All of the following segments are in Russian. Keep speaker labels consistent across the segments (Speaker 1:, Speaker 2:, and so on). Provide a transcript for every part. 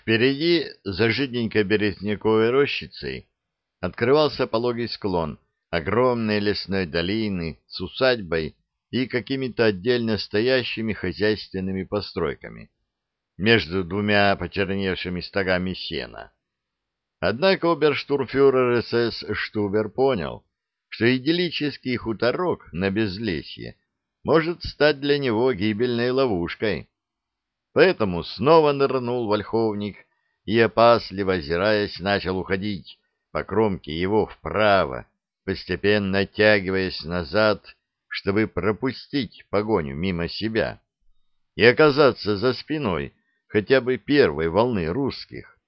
Speaker 1: Впереди, за жиденькой березняковой рощицей, открывался пологий склон огромной лесной долины с усадьбой и какими-то отдельно стоящими хозяйственными постройками между двумя почерневшими стогами сена. Однако оберштурмфюрер СС Штубер понял, что идиллический хуторок на безлесье может стать для него гибельной ловушкой. Поэтому снова нырнул вольховник и, опасливо озираясь, начал уходить по кромке его вправо, постепенно оттягиваясь назад, чтобы пропустить погоню мимо себя и оказаться за спиной хотя бы первой волны русских.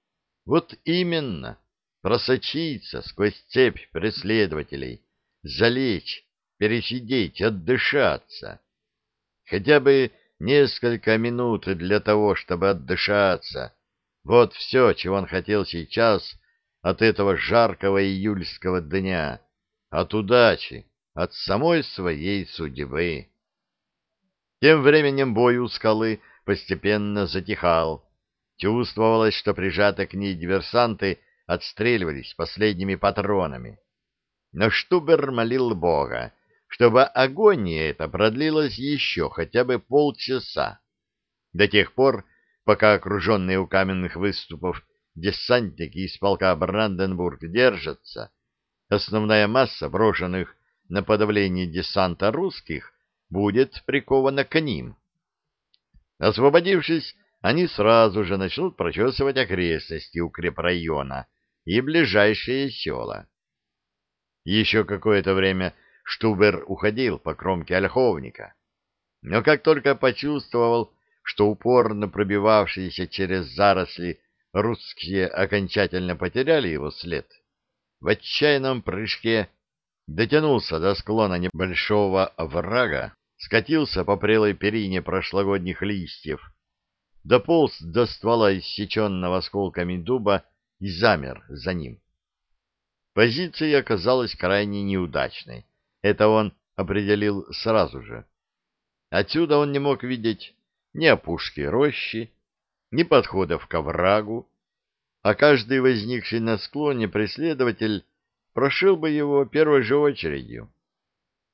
Speaker 1: Вот именно, просочиться сквозь цепь преследователей, залечь, пересидеть, отдышаться. Хотя бы несколько минут для того, чтобы отдышаться. Вот все, чего он хотел сейчас от этого жаркого июльского дня, от удачи, от самой своей судьбы. Тем временем бой у скалы постепенно затихал. Чувствовалось, что прижаты к ней диверсанты отстреливались последними патронами. Но Штубер молил Бога, чтобы агония эта продлилась еще хотя бы полчаса, до тех пор, пока окруженные у каменных выступов десантники из полка Бранденбург держатся, основная масса брошенных на подавление десанта русских будет прикована к ним. Освободившись, они сразу же начнут прочесывать окрестности укрепрайона и ближайшие села. Еще какое-то время Штубер уходил по кромке ольховника, но как только почувствовал, что упорно пробивавшиеся через заросли русские окончательно потеряли его след, в отчаянном прыжке дотянулся до склона небольшого оврага, скатился по прелой перине прошлогодних листьев, дополз до ствола иссеченного осколками дуба и замер за ним. Позиция оказалась крайне неудачной. Это он определил сразу же. Отсюда он не мог видеть ни опушки рощи, ни подходов к оврагу, а каждый возникший на склоне преследователь прошил бы его первой же очередью.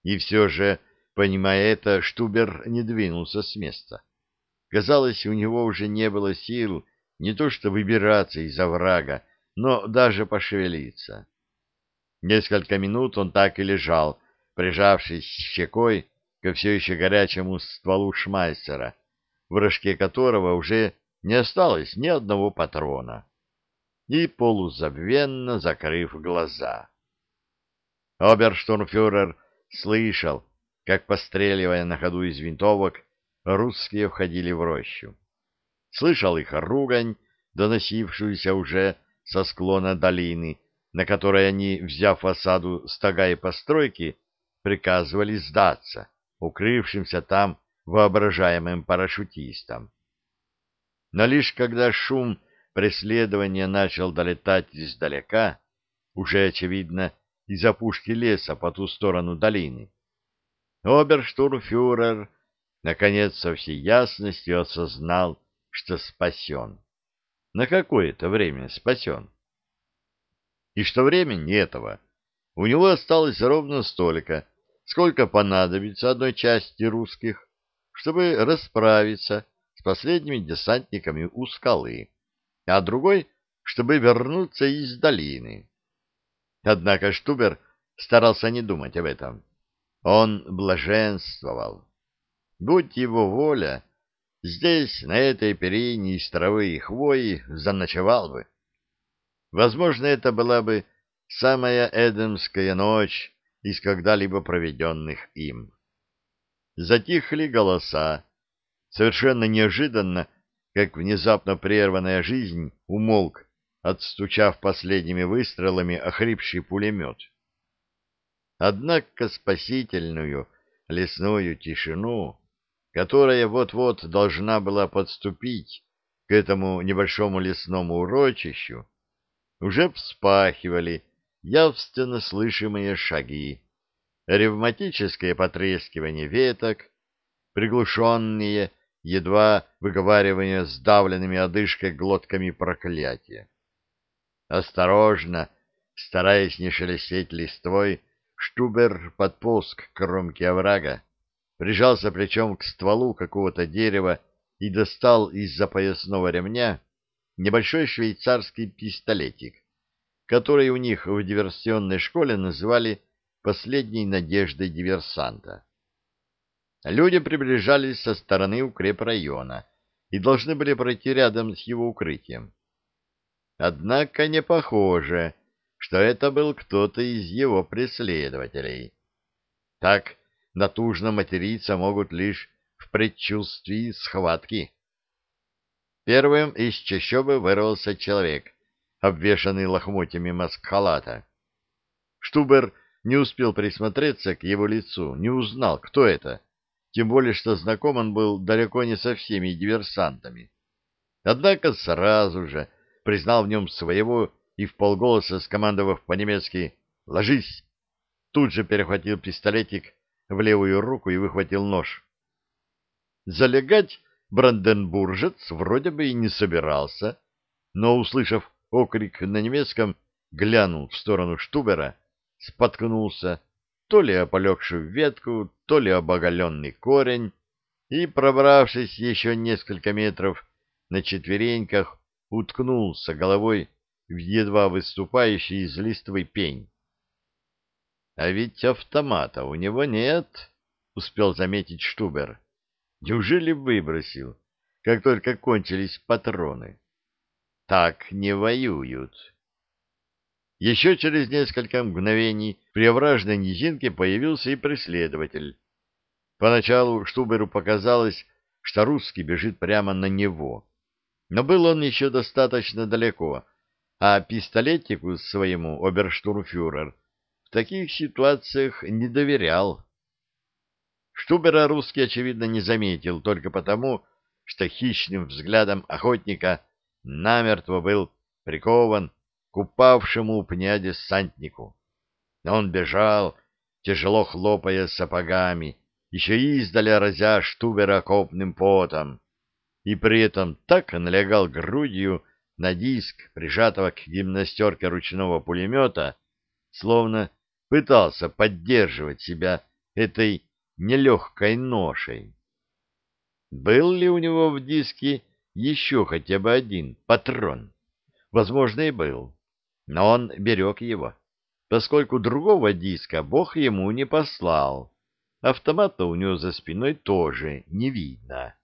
Speaker 1: И все же, понимая это, Штубер не двинулся с места. Казалось, у него уже не было сил не то что выбираться из оврага, но даже пошевелиться. Несколько минут он так и лежал, прижавшись щекой ко все еще горячему стволу шмайсера, в рожке которого уже не осталось ни одного патрона, и полузабвенно закрыв глаза. Оберштурмфюрер слышал, как, постреливая на ходу из винтовок, русские входили в рощу. Слышал их ругань, доносившуюся уже со склона долины, на которой они, взяв осаду стога и постройки, приказывали сдаться, укрывшимся там воображаемым парашютистам. Но лишь когда шум преследования начал долетать издалека, уже, очевидно, из опушки леса по ту сторону долины, оберштурмфюрер наконец со всей ясностью осознал, что спасен. На какое-то время спасен. И что времени этого у него осталось ровно столько, сколько понадобится одной части русских, чтобы расправиться с последними десантниками у скалы, а другой, чтобы вернуться из долины. Однако Штубер старался не думать об этом. Он блаженствовал. Будь его воля, здесь, на этой перине из травы и хвои, заночевал бы. Возможно, это была бы самая эдемская ночь из когда-либо проведенных им. Затихли голоса. Совершенно неожиданно, как внезапно прерванная жизнь, умолк, отстучав последними выстрелами охрипший пулемет. Однако спасительную лесную тишину, которая вот-вот должна была подступить к этому небольшому лесному урочищу, уже вспахивали явственно слышимые шаги, ревматическое потрескивание веток, приглушенные едва выговаривая сдавленными одышкой глотками проклятия. Осторожно, стараясь не шелестеть листвой, Штубер подполз к кромке оврага, прижался плечом к стволу какого-то дерева и достал из-за поясного ремня небольшой швейцарский пистолетик, который у них в диверсионной школе называли «последней надеждой диверсанта». Люди приближались со стороны укрепрайона и должны были пройти рядом с его укрытием. Однако не похоже, что это был кто-то из его преследователей. Так натужно материться могут лишь в предчувствии схватки. Первым из чащобы вырвался человек, обвешанный лохмотьями маскхалата. Штубер не успел присмотреться к его лицу, не узнал, кто это, тем более, что знаком он был далеко не со всеми диверсантами. Однако сразу же признал в нем своего и в полголоса скомандовав по-немецки «Ложись!» тут же перехватил пистолетик в левую руку и выхватил нож. Залегать бранденбуржец вроде бы и не собирался, но, услышав окрик на немецком, глянул в сторону Штубера, споткнулся то ли о полегшую ветку, то ли об оголенный корень, и, пробравшись еще несколько метров на четвереньках, уткнулся головой в едва выступающий из листвы пень. — А ведь автомата у него нет, — успел заметить Штубер. — Неужели выбросил, как только кончились патроны? Так не воюют. Еще через несколько мгновений при овражной низинке появился и преследователь. Поначалу Штуберу показалось, что русский бежит прямо на него. Но был он еще достаточно далеко, а пистолетику своему оберштурмфюрер в таких ситуациях не доверял. Штубера русский, очевидно, не заметил только потому, что хищным взглядом охотника намертво был прикован к упавшему у пня десантнику. Он бежал, тяжело хлопая сапогами, еще издаля разя Штубера копным потом, и при этом так налегал грудью на диск, прижатого к гимнастерке ручного пулемета, словно пытался поддерживать себя этой нелегкой ношей. Был ли у него в диске еще хотя бы один патрон? Возможно, и был, но он берег его, поскольку другого диска Бог ему не послал. Автомата у него за спиной тоже не видно.